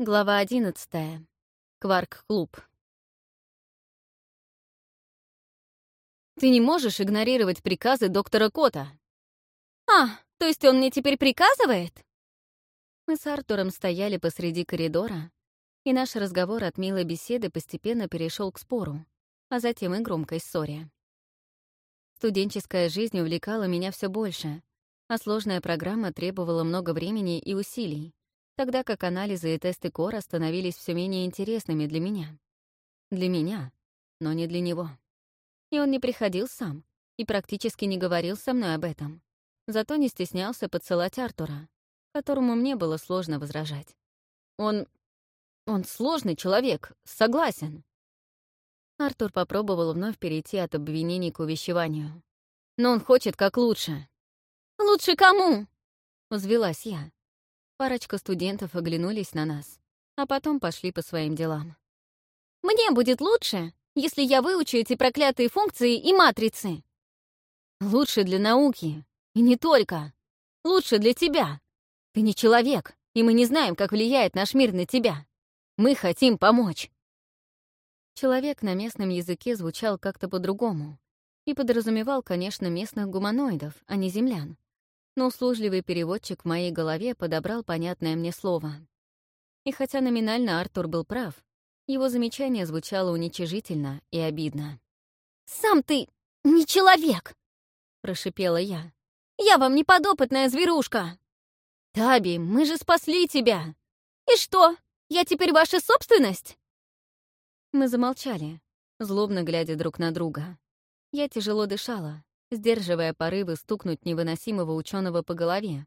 Глава одиннадцатая. Кварк-клуб. «Ты не можешь игнорировать приказы доктора Кота!» «А, то есть он мне теперь приказывает?» Мы с Артуром стояли посреди коридора, и наш разговор от милой беседы постепенно перешел к спору, а затем и громкой ссоре. Студенческая жизнь увлекала меня все больше, а сложная программа требовала много времени и усилий, тогда как анализы и тесты Кора становились все менее интересными для меня. Для меня, но не для него. И он не приходил сам и практически не говорил со мной об этом. Зато не стеснялся подсылать Артура, которому мне было сложно возражать. Он... он сложный человек, согласен. Артур попробовал вновь перейти от обвинений к увещеванию. Но он хочет как лучше. «Лучше кому?» — взвелась я. Парочка студентов оглянулись на нас, а потом пошли по своим делам. «Мне будет лучше, если я выучу эти проклятые функции и матрицы». «Лучше для науки. И не только. Лучше для тебя. Ты не человек, и мы не знаем, как влияет наш мир на тебя. Мы хотим помочь». Человек на местном языке звучал как-то по-другому и подразумевал, конечно, местных гуманоидов, а не землян, но услужливый переводчик в моей голове подобрал понятное мне слово. И хотя номинально Артур был прав, его замечание звучало уничижительно и обидно. «Сам ты не человек!» — прошипела я. «Я вам не подопытная зверушка!» «Таби, мы же спасли тебя!» «И что, я теперь ваша собственность?» Мы замолчали, злобно глядя друг на друга. Я тяжело дышала, сдерживая порывы стукнуть невыносимого ученого по голове.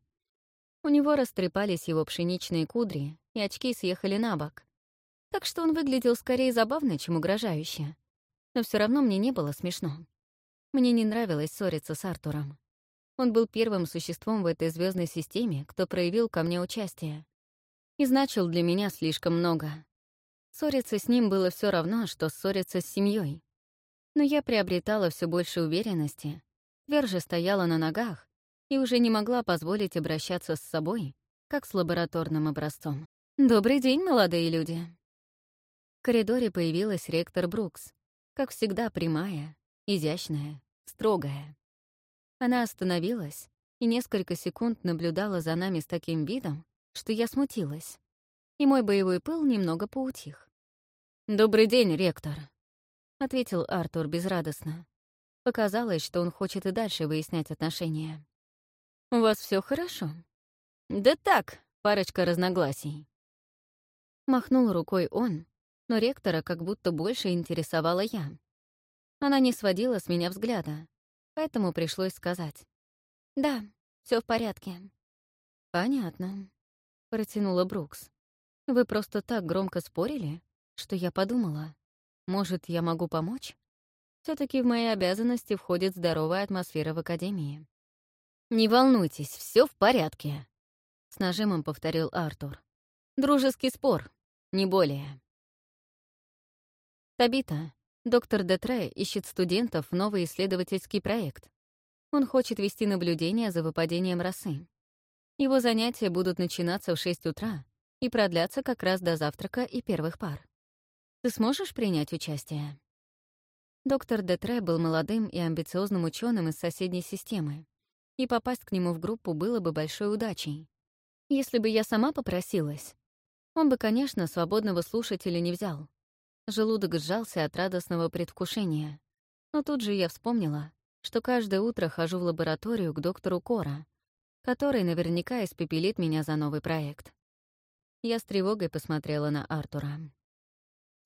У него растрепались его пшеничные кудри, и очки съехали на бок. Так что он выглядел скорее забавно, чем угрожающе. Но все равно мне не было смешно. Мне не нравилось ссориться с Артуром. Он был первым существом в этой звездной системе, кто проявил ко мне участие. И значил для меня слишком много. Ссориться с ним было все равно, что ссориться с семьей. Но я приобретала все больше уверенности, тверже стояла на ногах и уже не могла позволить обращаться с собой, как с лабораторным образцом. «Добрый день, молодые люди!» В коридоре появилась ректор Брукс, как всегда прямая, изящная, строгая. Она остановилась и несколько секунд наблюдала за нами с таким видом, что я смутилась, и мой боевой пыл немного поутих. «Добрый день, ректор», — ответил Артур безрадостно. Показалось, что он хочет и дальше выяснять отношения. «У вас все хорошо?» «Да так, парочка разногласий». Махнул рукой он, но ректора как будто больше интересовала я. Она не сводила с меня взгляда, поэтому пришлось сказать. «Да, все в порядке». «Понятно», — протянула Брукс. «Вы просто так громко спорили, что я подумала, может, я могу помочь?» Все таки в мои обязанности входит здоровая атмосфера в Академии. «Не волнуйтесь, все в порядке», — с нажимом повторил Артур. «Дружеский спор, не более». Табита, доктор Детре ищет студентов в новый исследовательский проект. Он хочет вести наблюдение за выпадением росы. Его занятия будут начинаться в 6 утра и продлятся как раз до завтрака и первых пар. Ты сможешь принять участие? Доктор Детре был молодым и амбициозным ученым из соседней системы, и попасть к нему в группу было бы большой удачей. Если бы я сама попросилась, он бы, конечно, свободного слушателя не взял. Желудок сжался от радостного предвкушения. Но тут же я вспомнила, что каждое утро хожу в лабораторию к доктору Кора, который наверняка испепелит меня за новый проект. Я с тревогой посмотрела на Артура.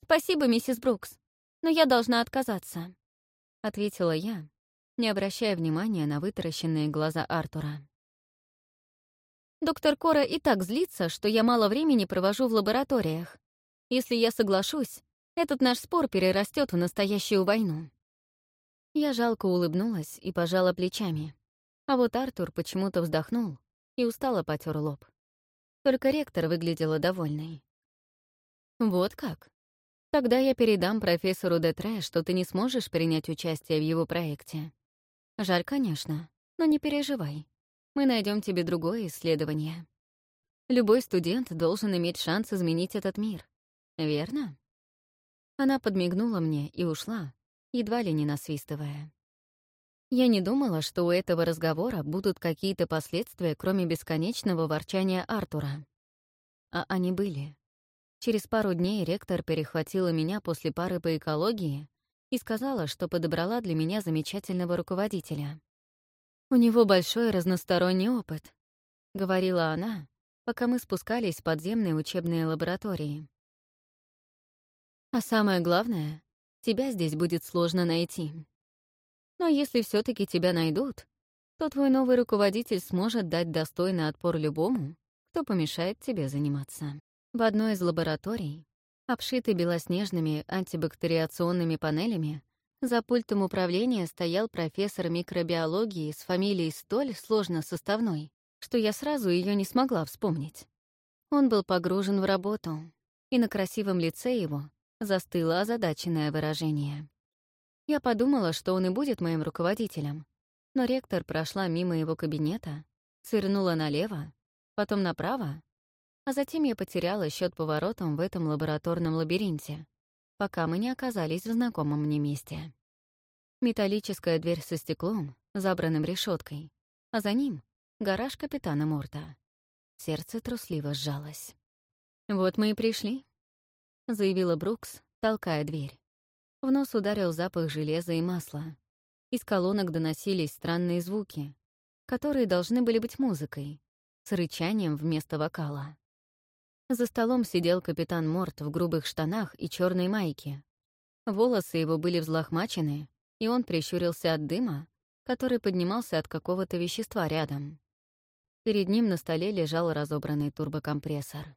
«Спасибо, миссис Брукс но я должна отказаться», — ответила я, не обращая внимания на вытаращенные глаза Артура. «Доктор Кора и так злится, что я мало времени провожу в лабораториях. Если я соглашусь, этот наш спор перерастет в настоящую войну». Я жалко улыбнулась и пожала плечами. А вот Артур почему-то вздохнул и устало потер лоб. Только ректор выглядела довольной. «Вот как?» Тогда я передам профессору Детре, что ты не сможешь принять участие в его проекте. Жаль, конечно, но не переживай. Мы найдем тебе другое исследование. Любой студент должен иметь шанс изменить этот мир. Верно? Она подмигнула мне и ушла, едва ли не насвистывая. Я не думала, что у этого разговора будут какие-то последствия, кроме бесконечного ворчания Артура. А они были. Через пару дней ректор перехватила меня после пары по экологии и сказала, что подобрала для меня замечательного руководителя. «У него большой разносторонний опыт», — говорила она, пока мы спускались в подземные учебные лаборатории. «А самое главное, тебя здесь будет сложно найти. Но если все таки тебя найдут, то твой новый руководитель сможет дать достойный отпор любому, кто помешает тебе заниматься». В одной из лабораторий, обшитой белоснежными антибактериационными панелями, за пультом управления стоял профессор микробиологии с фамилией столь сложно составной, что я сразу ее не смогла вспомнить. Он был погружен в работу, и на красивом лице его застыло озадаченное выражение. Я подумала, что он и будет моим руководителем, но ректор прошла мимо его кабинета, свернула налево, потом направо а затем я потеряла счет поворотом в этом лабораторном лабиринте, пока мы не оказались в знакомом мне месте. Металлическая дверь со стеклом, забранным решеткой, а за ним — гараж капитана Морта. Сердце трусливо сжалось. «Вот мы и пришли», — заявила Брукс, толкая дверь. В нос ударил запах железа и масла. Из колонок доносились странные звуки, которые должны были быть музыкой, с рычанием вместо вокала. За столом сидел капитан Морт в грубых штанах и черной майке. Волосы его были взлохмачены, и он прищурился от дыма, который поднимался от какого-то вещества рядом. Перед ним на столе лежал разобранный турбокомпрессор.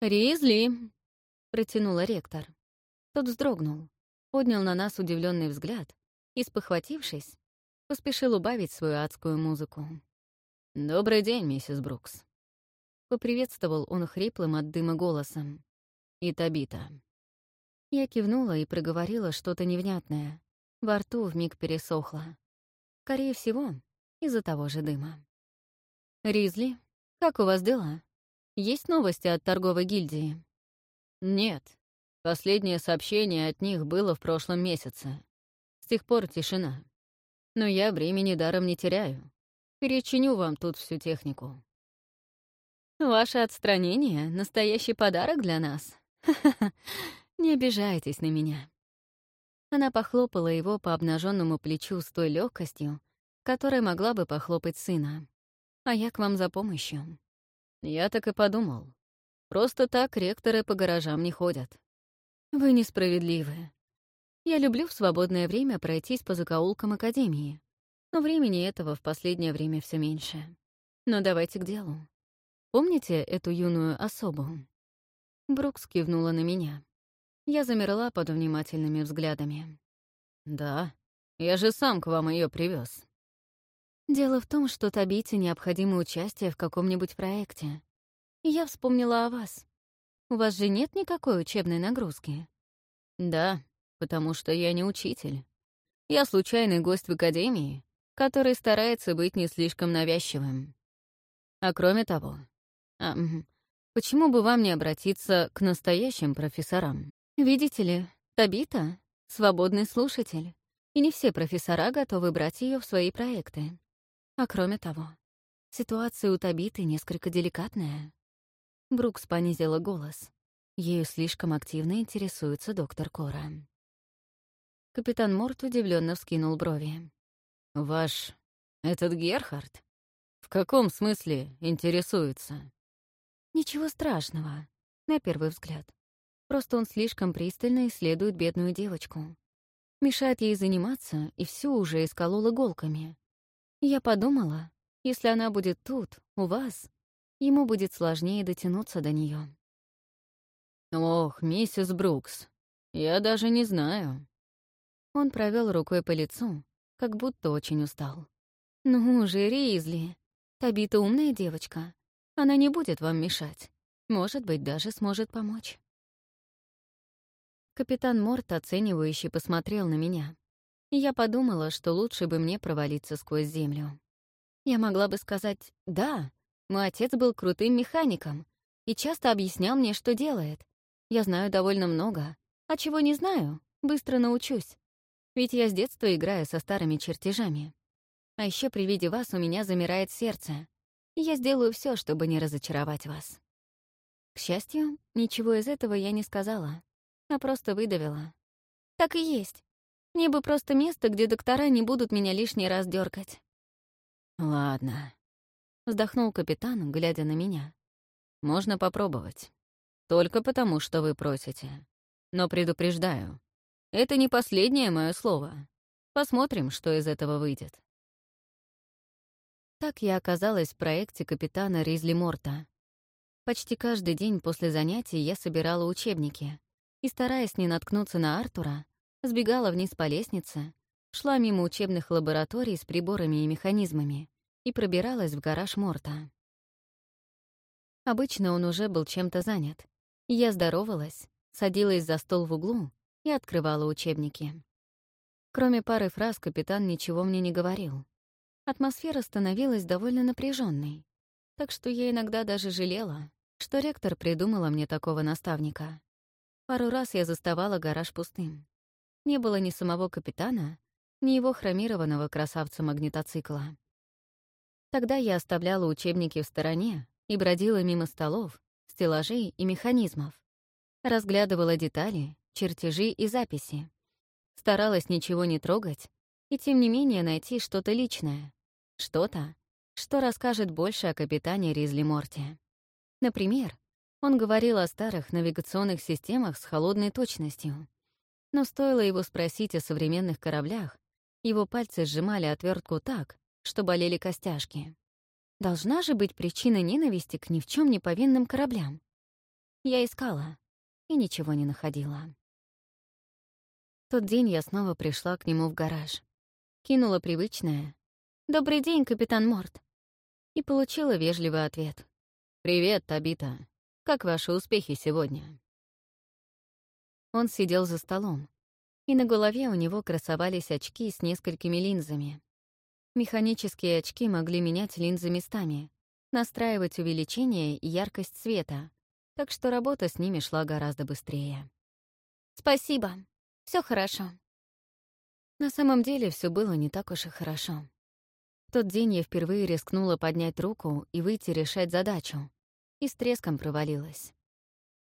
«Ризли!» — протянула ректор. Тот вздрогнул, поднял на нас удивленный взгляд и, спохватившись, поспешил убавить свою адскую музыку. «Добрый день, миссис Брукс», Поприветствовал он хриплым от дыма голосом. «И Табита». Я кивнула и проговорила что-то невнятное. Во рту вмиг пересохло. Скорее всего, из-за того же дыма. «Ризли, как у вас дела? Есть новости от торговой гильдии?» «Нет. Последнее сообщение от них было в прошлом месяце. С тех пор тишина. Но я времени даром не теряю. Перечиню вам тут всю технику. Ваше отстранение — настоящий подарок для нас. Не обижайтесь на меня. Она похлопала его по обнаженному плечу с той легкостью, которой могла бы похлопать сына. А я к вам за помощью. Я так и подумал. Просто так ректоры по гаражам не ходят. Вы несправедливы. Я люблю в свободное время пройтись по закоулкам Академии, но времени этого в последнее время все меньше. Но давайте к делу. Помните эту юную особу?» Брукс кивнула на меня. Я замерла под внимательными взглядами. «Да, я же сам к вам ее привез. Дело в том, что Табите необходимо участие в каком-нибудь проекте. Я вспомнила о вас. У вас же нет никакой учебной нагрузки? Да, потому что я не учитель. Я случайный гость в академии, который старается быть не слишком навязчивым. А кроме того, а, почему бы вам не обратиться к настоящим профессорам? Видите ли, Табита — свободный слушатель, и не все профессора готовы брать ее в свои проекты. А кроме того, ситуация у Табиты несколько деликатная. Брукс понизила голос. Ею слишком активно интересуется доктор Кора. Капитан Морт удивленно вскинул брови. «Ваш... этот Герхард? В каком смысле интересуется?» Ничего страшного, на первый взгляд. Просто он слишком пристально исследует бедную девочку. Мешает ей заниматься, и всю уже исколол иголками. Я подумала, если она будет тут, у вас, ему будет сложнее дотянуться до нее. «Ох, миссис Брукс, я даже не знаю». Он провел рукой по лицу, как будто очень устал. «Ну же, Ризли, Табита умная девочка. Она не будет вам мешать. Может быть, даже сможет помочь. Капитан Морт оценивающе посмотрел на меня. И я подумала, что лучше бы мне провалиться сквозь землю. Я могла бы сказать «да», Мой отец был крутым механиком и часто объяснял мне, что делает. Я знаю довольно много, а чего не знаю, быстро научусь. Ведь я с детства играю со старыми чертежами. А еще при виде вас у меня замирает сердце, и я сделаю все, чтобы не разочаровать вас. К счастью, ничего из этого я не сказала, а просто выдавила. Так и есть. Мне бы просто место, где доктора не будут меня лишний раз дергать. «Ладно», — вздохнул капитан, глядя на меня. «Можно попробовать. Только потому, что вы просите. Но предупреждаю, это не последнее мое слово. Посмотрим, что из этого выйдет». Так я оказалась в проекте капитана Ризли Морта. Почти каждый день после занятий я собирала учебники и, стараясь не наткнуться на Артура, сбегала вниз по лестнице, шла мимо учебных лабораторий с приборами и механизмами и пробиралась в гараж Морта. Обычно он уже был чем-то занят. Я здоровалась, садилась за стол в углу и открывала учебники. Кроме пары фраз, капитан ничего мне не говорил. Атмосфера становилась довольно напряженной, так что я иногда даже жалела, что ректор придумала мне такого наставника. Пару раз я заставала гараж пустым. Не было ни самого капитана, ни его хромированного красавца-магнитоцикла. Тогда я оставляла учебники в стороне и бродила мимо столов, стеллажей и механизмов. Разглядывала детали, чертежи и записи. Старалась ничего не трогать и, тем не менее, найти что-то личное. Что-то, что расскажет больше о капитане Ризли Морти. Например, он говорил о старых навигационных системах с холодной точностью. Но стоило его спросить о современных кораблях, его пальцы сжимали отвертку так, что болели костяшки. Должна же быть причина ненависти к ни в чем не повинным кораблям. Я искала и ничего не находила. Тот день я снова пришла к нему в гараж. Кинула привычное «Добрый день, капитан Морт» и получила вежливый ответ. «Привет, Табита. Как ваши успехи сегодня?» Он сидел за столом, и на голове у него красовались очки с несколькими линзами. Механические очки могли менять линзы местами, настраивать увеличение и яркость света, так что работа с ними шла гораздо быстрее. «Спасибо. все хорошо». На самом деле все было не так уж и хорошо. Тот день я впервые рискнула поднять руку и выйти решать задачу, и с треском провалилась.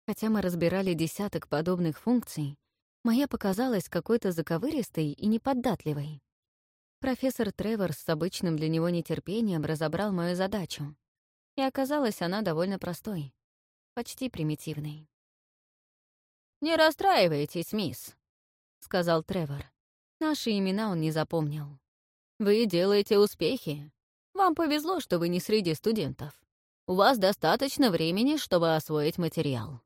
Хотя мы разбирали десяток подобных функций, моя показалась какой-то заковыристой и неподатливой. Профессор Тревор с обычным для него нетерпением разобрал мою задачу. И оказалась она довольно простой, почти примитивной. «Не расстраивайтесь, мисс», — сказал Тревор. Наши имена он не запомнил. «Вы делаете успехи. Вам повезло, что вы не среди студентов. У вас достаточно времени, чтобы освоить материал».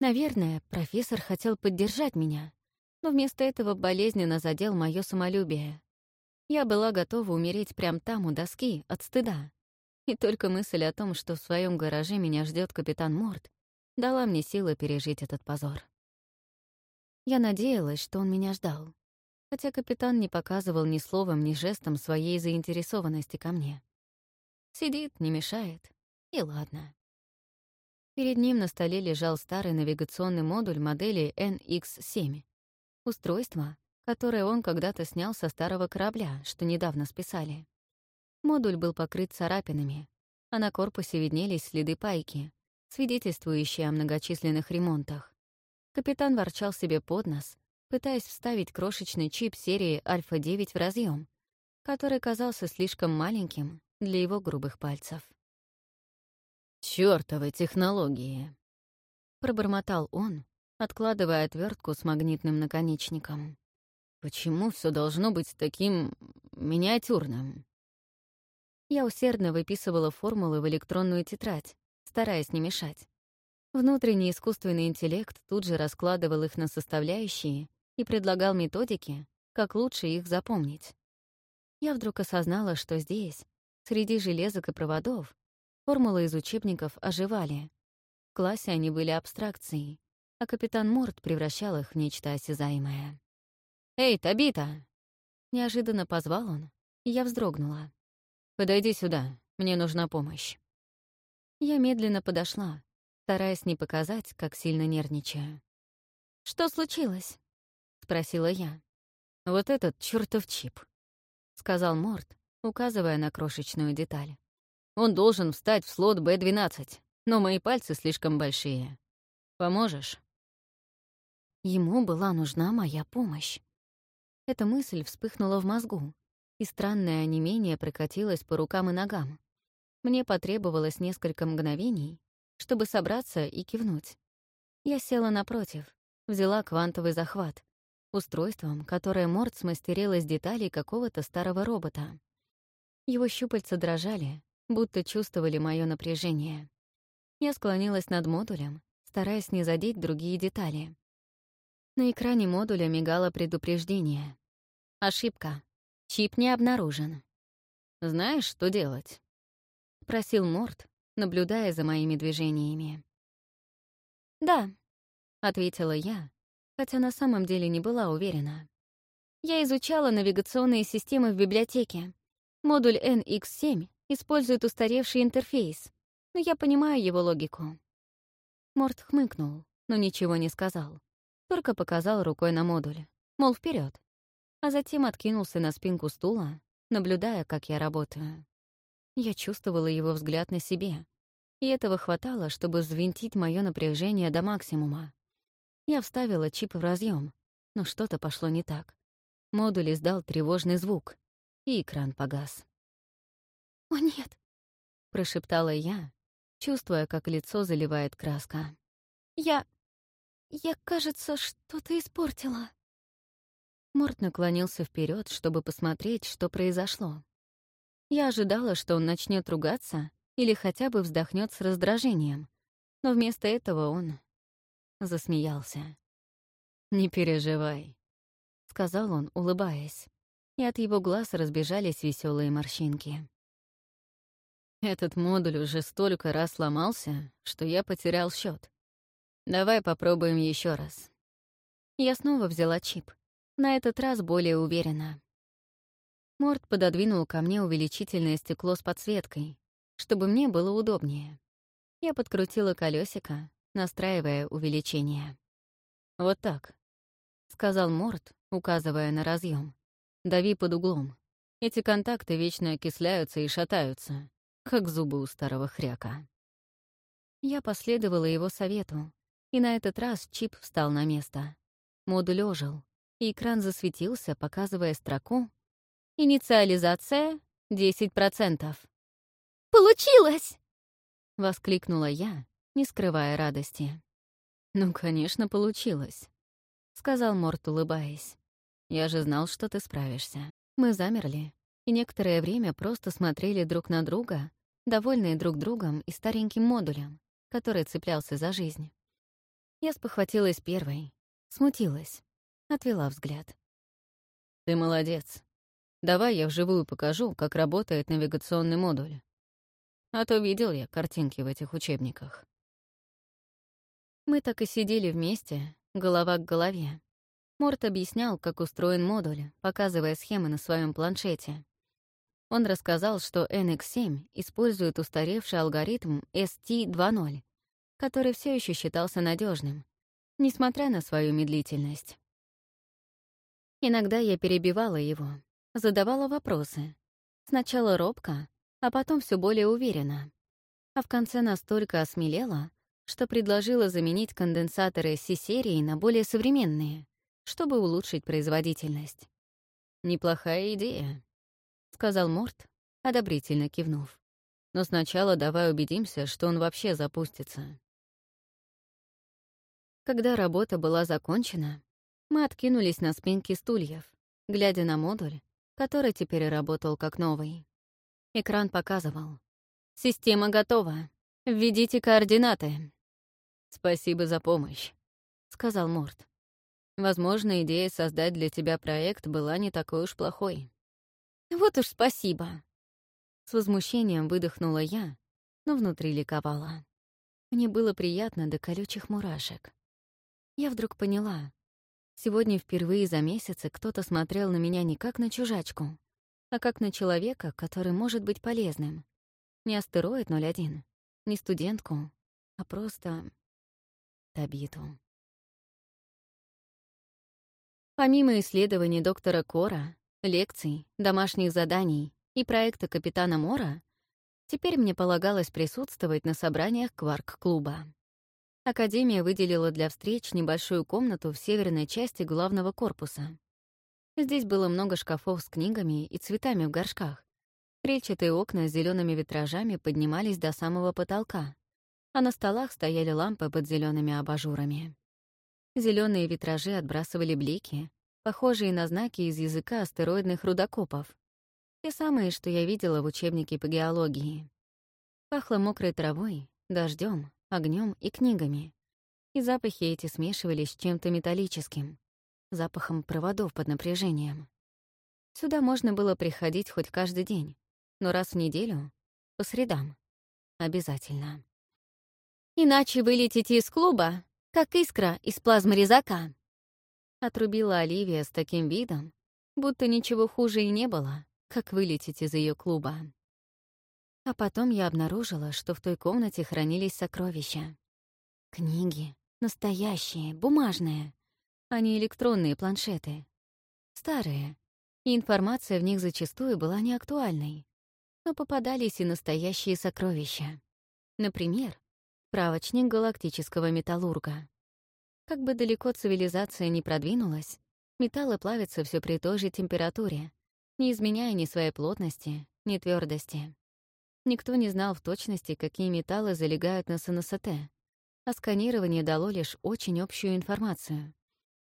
Наверное, профессор хотел поддержать меня, но вместо этого болезненно задел мое самолюбие. Я была готова умереть прямо там, у доски, от стыда. И только мысль о том, что в своем гараже меня ждет капитан Морт, дала мне силы пережить этот позор. Я надеялась, что он меня ждал, хотя капитан не показывал ни словом, ни жестом своей заинтересованности ко мне. Сидит, не мешает, и ладно. Перед ним на столе лежал старый навигационный модуль модели NX-7. Устройство, которое он когда-то снял со старого корабля, что недавно списали. Модуль был покрыт царапинами, а на корпусе виднелись следы пайки, свидетельствующие о многочисленных ремонтах. Капитан ворчал себе под нос, пытаясь вставить крошечный чип серии Альфа-9 в разъем, который казался слишком маленьким для его грубых пальцев. «Чёртовы технологии!» — пробормотал он, откладывая отвертку с магнитным наконечником. Почему все должно быть таким миниатюрным? Я усердно выписывала формулы в электронную тетрадь, стараясь не мешать. Внутренний искусственный интеллект тут же раскладывал их на составляющие и предлагал методики, как лучше их запомнить. Я вдруг осознала, что здесь, среди железок и проводов, формулы из учебников оживали. В классе они были абстракцией, а капитан Морт превращал их в нечто осязаемое. «Эй, Табита!» Неожиданно позвал он, и я вздрогнула. «Подойди сюда, мне нужна помощь». Я медленно подошла, стараясь не показать, как сильно нервничаю. «Что случилось?» — спросила я. «Вот этот чертов чип», — сказал Морт, указывая на крошечную деталь. «Он должен встать в слот Б-12, но мои пальцы слишком большие. Поможешь?» Ему была нужна моя помощь. Эта мысль вспыхнула в мозгу, и странное онемение прокатилось по рукам и ногам. Мне потребовалось несколько мгновений, чтобы собраться и кивнуть. Я села напротив, взяла квантовый захват, устройством, которое Морд смастерил из деталей какого-то старого робота. Его щупальца дрожали, будто чувствовали мое напряжение. Я склонилась над модулем, стараясь не задеть другие детали. На экране модуля мигало предупреждение. Ошибка. Чип не обнаружен. «Знаешь, что делать?» — спросил Морт, наблюдая за моими движениями. «Да», — ответила я, хотя на самом деле не была уверена. «Я изучала навигационные системы в библиотеке. Модуль NX7 использует устаревший интерфейс, но я понимаю его логику». Морт хмыкнул, но ничего не сказал только показал рукой на модуль, мол, вперед, а затем откинулся на спинку стула, наблюдая, как я работаю. Я чувствовала его взгляд на себе, и этого хватало, чтобы взвинтить мое напряжение до максимума. Я вставила чип в разъем, но что-то пошло не так. Модуль издал тревожный звук, и экран погас. «О, нет!» — прошептала я, чувствуя, как лицо заливает краска. «Я... Я, кажется, что-то испортила. Морт наклонился вперед, чтобы посмотреть, что произошло. Я ожидала, что он начнет ругаться или хотя бы вздохнет с раздражением, но вместо этого он засмеялся. «Не переживай», — сказал он, улыбаясь, и от его глаз разбежались веселые морщинки. Этот модуль уже столько раз ломался, что я потерял счет. Давай попробуем еще раз. Я снова взяла чип. На этот раз более уверенно. Морд пододвинул ко мне увеличительное стекло с подсветкой, чтобы мне было удобнее. Я подкрутила колесико, настраивая увеличение. «Вот так», — сказал Морд, указывая на разъем. «Дави под углом. Эти контакты вечно окисляются и шатаются, как зубы у старого хряка». Я последовала его совету, и на этот раз чип встал на место. Модуль ожил, и экран засветился, показывая строку «Инициализация 10%. «Получилось!» — воскликнула я, не скрывая радости. «Ну, конечно, получилось», — сказал Морт, улыбаясь. «Я же знал, что ты справишься». Мы замерли, и некоторое время просто смотрели друг на друга, довольные друг другом и стареньким модулем, который цеплялся за жизнь. Я спохватилась первой, смутилась, отвела взгляд. «Ты молодец. Давай я вживую покажу, как работает навигационный модуль. А то видел я картинки в этих учебниках». Мы так и сидели вместе, голова к голове. Морт объяснял, как устроен модуль, показывая схемы на своем планшете. Он рассказал, что NX7 использует устаревший алгоритм ST2.0, который все еще считался надежным, несмотря на свою медлительность. Иногда я перебивала его, задавала вопросы. Сначала робко, а потом все более уверенно. А в конце настолько осмелела, что предложила заменить конденсаторы C-серии на более современные, чтобы улучшить производительность. «Неплохая идея», — сказал Морт, одобрительно кивнув. «Но сначала давай убедимся, что он вообще запустится». Когда работа была закончена, мы откинулись на спинки стульев, глядя на модуль, который теперь работал как новый. Экран показывал. «Система готова. Введите координаты». «Спасибо за помощь», — сказал Морт. «Возможно, идея создать для тебя проект была не такой уж плохой». «Вот уж спасибо», — с возмущением выдохнула я, но внутри ликовала. Мне было приятно до колючих мурашек. Я вдруг поняла. Сегодня впервые за месяцы кто-то смотрел на меня не как на чужачку, а как на человека, который может быть полезным. Не астероид 01, не студентку, а просто Табиту. Помимо исследований доктора Кора, лекций, домашних заданий и проекта капитана Мора, теперь мне полагалось присутствовать на собраниях Кварк-клуба. Академия выделила для встреч небольшую комнату в северной части главного корпуса. Здесь было много шкафов с книгами и цветами в горшках. Крельчатые окна с зелеными витражами поднимались до самого потолка, а на столах стояли лампы под зелеными абажурами. Зеленые витражи отбрасывали блики, похожие на знаки из языка астероидных рудокопов. Те самые, что я видела в учебнике по геологии. Пахло мокрой травой, дождем, огнем и книгами. И запахи эти смешивались с чем-то металлическим, запахом проводов под напряжением. Сюда можно было приходить хоть каждый день, но раз в неделю, по средам, обязательно. «Иначе вы летите из клуба, как искра из плазмы резака», отрубила Оливия с таким видом, будто ничего хуже и не было, как вылететь из ее клуба. А потом я обнаружила, что в той комнате хранились сокровища. Книги. Настоящие, бумажные, а не электронные планшеты. Старые. И информация в них зачастую была неактуальной. Но попадались и настоящие сокровища. Например, справочник галактического металлурга. Как бы далеко цивилизация не продвинулась, металлы плавятся все при той же температуре, не изменяя ни своей плотности, ни твердости. Никто не знал в точности, какие металлы залегают на СНСТ, а сканирование дало лишь очень общую информацию.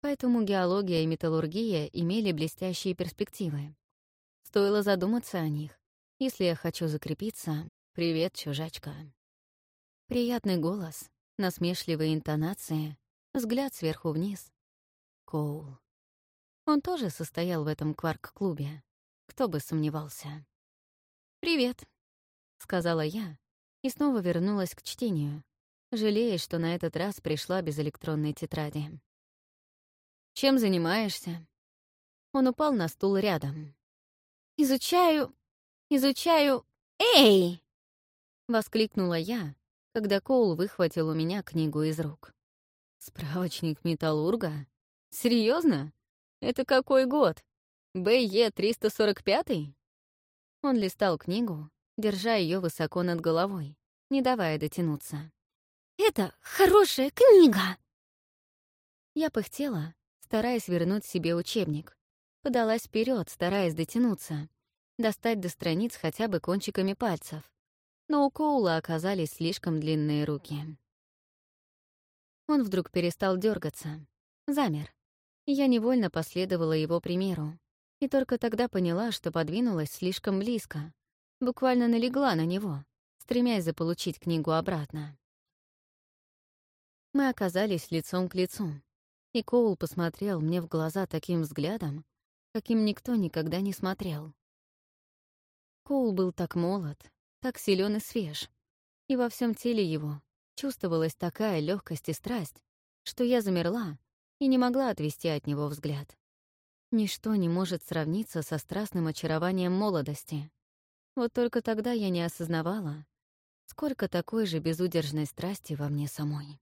Поэтому геология и металлургия имели блестящие перспективы. Стоило задуматься о них. Если я хочу закрепиться, привет, чужачка. Приятный голос, насмешливые интонации, взгляд сверху вниз. Коул. Он тоже состоял в этом кварк-клубе. Кто бы сомневался. «Привет», — сказала я, и снова вернулась к чтению, жалея, что на этот раз пришла без электронной тетради. «Чем занимаешься?» Он упал на стул рядом. «Изучаю... изучаю... Эй!» — воскликнула я, когда Коул выхватил у меня книгу из рук. «Справочник металлурга? Серьезно? Это какой год? БЕ 345?» Он листал книгу, держа ее высоко над головой, не давая дотянуться. «Это хорошая книга!» Я пыхтела, стараясь вернуть себе учебник. Подалась вперед, стараясь дотянуться, достать до страниц хотя бы кончиками пальцев. Но у Коула оказались слишком длинные руки. Он вдруг перестал дергаться, замер. Я невольно последовала его примеру. И только тогда поняла, что подвинулась слишком близко, буквально налегла на него, стремясь заполучить книгу обратно. Мы оказались лицом к лицу, и Коул посмотрел мне в глаза таким взглядом, каким никто никогда не смотрел. Коул был так молод, так силен и свеж, и во всем теле его чувствовалась такая легкость и страсть, что я замерла и не могла отвести от него взгляд. Ничто не может сравниться со страстным очарованием молодости, вот только тогда я не осознавала, сколько такой же безудержной страсти во мне самой.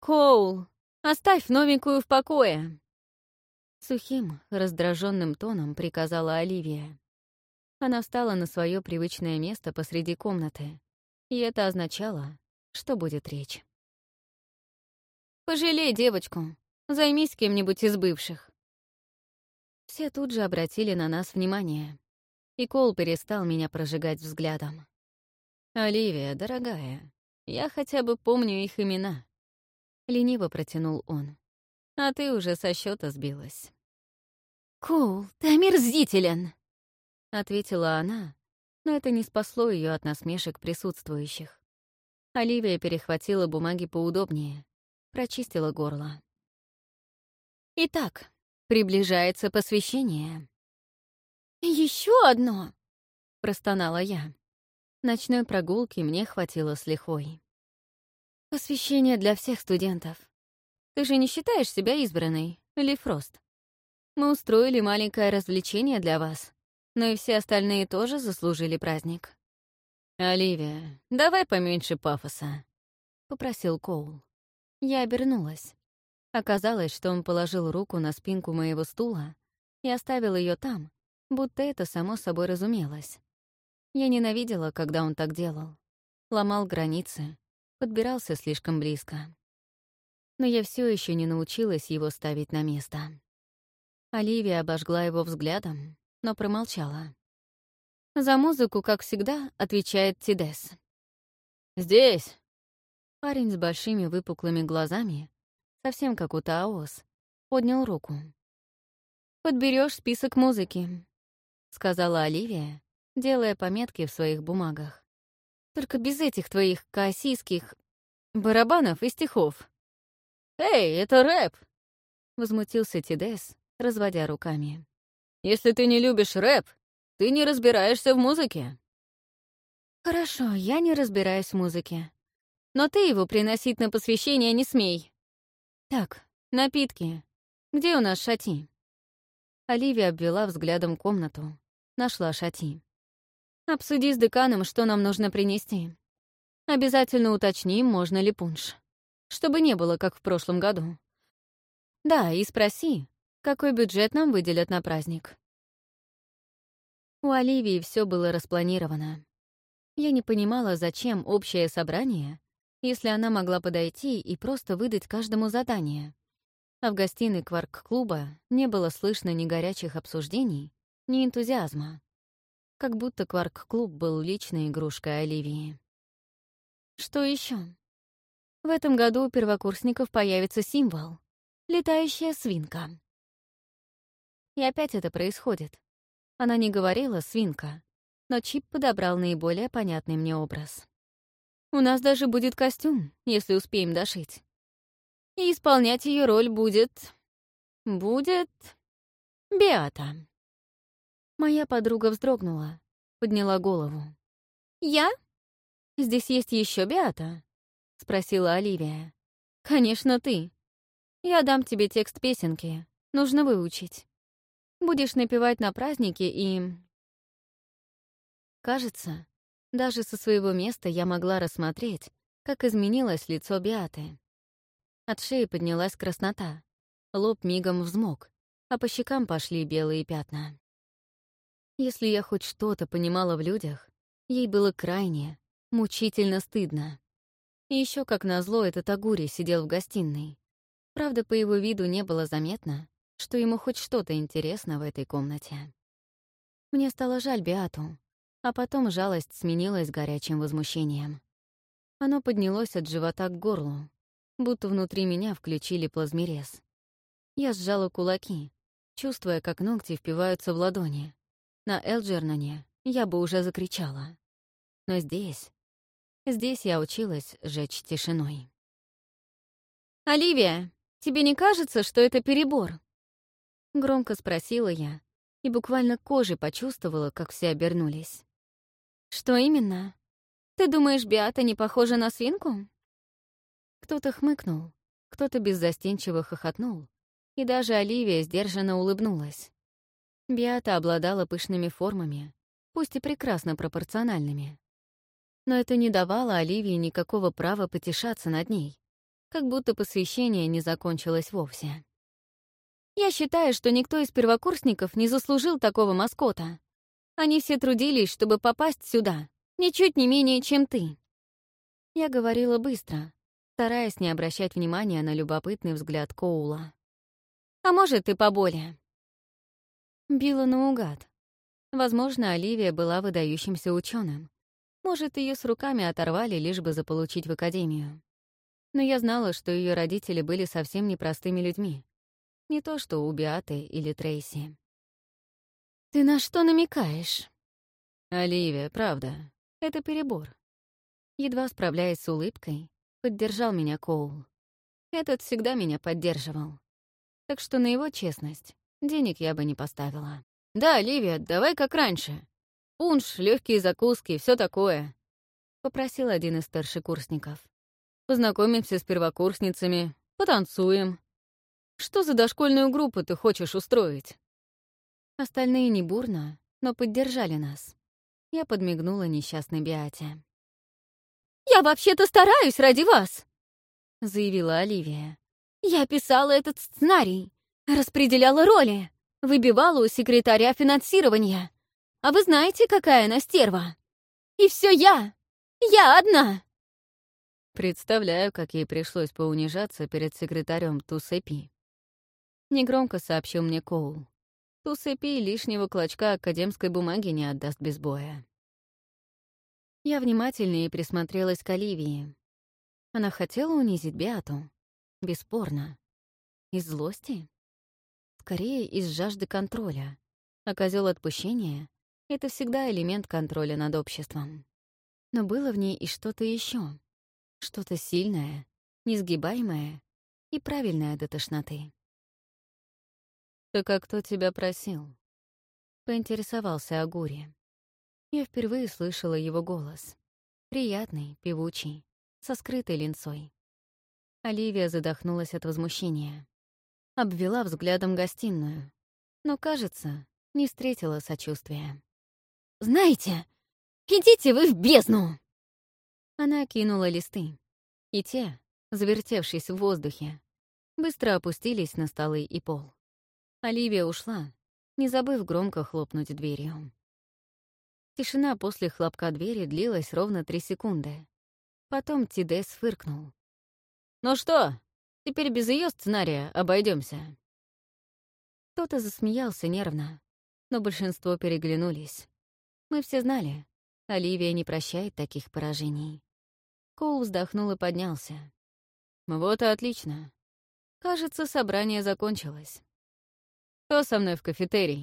«Коул, оставь новенькую в покое!» Сухим, раздраженным тоном приказала Оливия. Она встала на свое привычное место посреди комнаты, и это означало, что будет речь. «Пожалей девочку, займись кем-нибудь из бывших». Все тут же обратили на нас внимание и Кол перестал меня прожигать взглядом. «Оливия, дорогая, я хотя бы помню их имена», — лениво протянул он. «А ты уже со счета сбилась». «Коул, ты омерзителен!» — ответила она, но это не спасло ее от насмешек присутствующих. Оливия перехватила бумаги поудобнее, прочистила горло. «Итак, приближается посвящение. Еще одно!» — простонала я. Ночной прогулки мне хватило с лихвой. «Посвящение для всех студентов. Ты же не считаешь себя избранной, Ли Фрост? Мы устроили маленькое развлечение для вас, но и все остальные тоже заслужили праздник». «Оливия, давай поменьше пафоса», — попросил Коул. Я обернулась. Оказалось, что он положил руку на спинку моего стула и оставил ее там, будто это само собой разумелось. Я ненавидела, когда он так делал. Ломал границы, подбирался слишком близко. Но я все еще не научилась его ставить на место. Оливия обожгла его взглядом, но промолчала. За музыку, как всегда, отвечает Тидес. «Здесь!» Парень с большими выпуклыми глазами, совсем как у Таос, поднял руку. Подберешь список музыки», — сказала Оливия, делая пометки в своих бумагах. «Только без этих твоих каосийских барабанов и стихов». «Эй, это рэп!» — возмутился Тидес, разводя руками. «Если ты не любишь рэп, ты не разбираешься в музыке». «Хорошо, я не разбираюсь в музыке. Но ты его приносить на посвящение не смей. Так, напитки. Где у нас шати?» Оливия обвела взглядом комнату. Нашла шати. «Обсуди с деканом, что нам нужно принести. Обязательно уточним, можно ли пунш. Чтобы не было, как в прошлом году. Да, и спроси, какой бюджет нам выделят на праздник. У Оливии все было распланировано. Я не понимала, зачем общее собрание, если она могла подойти и просто выдать каждому задание. А в гостиной кварк-клуба не было слышно ни горячих обсуждений, ни энтузиазма. Как будто кварк-клуб был личной игрушкой Оливии. Что еще? В этом году у первокурсников появится символ — летающая свинка. И опять это происходит. Она не говорила «свинка», но Чип подобрал наиболее понятный мне образ. У нас даже будет костюм, если успеем дошить. И исполнять ее роль будет... будет... Беата. Моя подруга вздрогнула, подняла голову. «Я? Здесь есть еще Беата?» — спросила Оливия. «Конечно, ты. Я дам тебе текст песенки. Нужно выучить. Будешь напевать на празднике и... Кажется, даже со своего места я могла рассмотреть, как изменилось лицо Биаты. От шеи поднялась краснота, лоб мигом взмок, а по щекам пошли белые пятна. Если я хоть что-то понимала в людях, ей было крайне, мучительно стыдно. И еще как назло этот Агури сидел в гостиной. Правда, по его виду не было заметно, что ему хоть что-то интересно в этой комнате. Мне стало жаль Биату, а потом жалость сменилась горячим возмущением. Оно поднялось от живота к горлу, будто внутри меня включили плазмерез. Я сжала кулаки, чувствуя, как ногти впиваются в ладони. На Элджернане я бы уже закричала. Но здесь... Здесь я училась жечь тишиной. «Оливия, тебе не кажется, что это перебор?» Громко спросила я и буквально кожей почувствовала, как все обернулись. «Что именно? Ты думаешь, Биата не похожа на свинку?» Кто-то хмыкнул, кто-то беззастенчиво хохотнул, и даже Оливия сдержанно улыбнулась. Биата обладала пышными формами, пусть и прекрасно пропорциональными. Но это не давало Оливии никакого права потешаться над ней, как будто посвящение не закончилось вовсе. Я считаю, что никто из первокурсников не заслужил такого маскота. Они все трудились, чтобы попасть сюда, ничуть не менее, чем ты. Я говорила быстро, стараясь не обращать внимания на любопытный взгляд Коула. А может, и поболее. Била наугад. Возможно, Оливия была выдающимся ученым. Может, ее с руками оторвали, лишь бы заполучить в академию. Но я знала, что ее родители были совсем непростыми людьми, не то что у Биаты или Трейси. «Ты на что намекаешь?» «Оливия, правда, это перебор». Едва справляясь с улыбкой, поддержал меня Коул. Этот всегда меня поддерживал. Так что на его честность денег я бы не поставила. «Да, Оливия, давай как раньше. Пунш, легкие закуски, все такое», — попросил один из старшекурсников. «Познакомимся с первокурсницами, потанцуем, что за дошкольную группу ты хочешь устроить?» Остальные не бурно, но поддержали нас. Я подмигнула несчастной Биате. «Я вообще-то стараюсь ради вас!» — заявила Оливия. «Я писала этот сценарий, распределяла роли, выбивала у секретаря финансирование. А вы знаете, какая она стерва? И все я! Я одна!» Представляю, как ей пришлось поунижаться перед секретарем Тусепи. Негромко сообщил мне Коул. Тусепи лишнего клочка академской бумаги не отдаст без боя. Я внимательнее присмотрелась к Оливии. Она хотела унизить Беату. Бесспорно. Из злости? Скорее, из жажды контроля. А козел отпущения — это всегда элемент контроля над обществом. Но было в ней и что-то еще, Что-то сильное, несгибаемое и правильное до тошноты. «Так а кто тебя просил?» — поинтересовался Агури. Я впервые слышала его голос. Приятный, певучий, со скрытой линцой. Оливия задохнулась от возмущения. Обвела взглядом гостиную, но, кажется, не встретила сочувствия. «Знаете, идите вы в бездну!» Она кинула листы, и те, завертевшись в воздухе, быстро опустились на столы и пол. Оливия ушла, не забыв громко хлопнуть дверью. Тишина после хлопка двери длилась ровно три секунды. Потом Тидес фыркнул. «Ну что, теперь без ее сценария обойдемся. Кто-то засмеялся нервно, но большинство переглянулись. Мы все знали, Оливия не прощает таких поражений. Коул вздохнул и поднялся. «Вот и отлично. Кажется, собрание закончилось. Кто со мной в кафетерий?»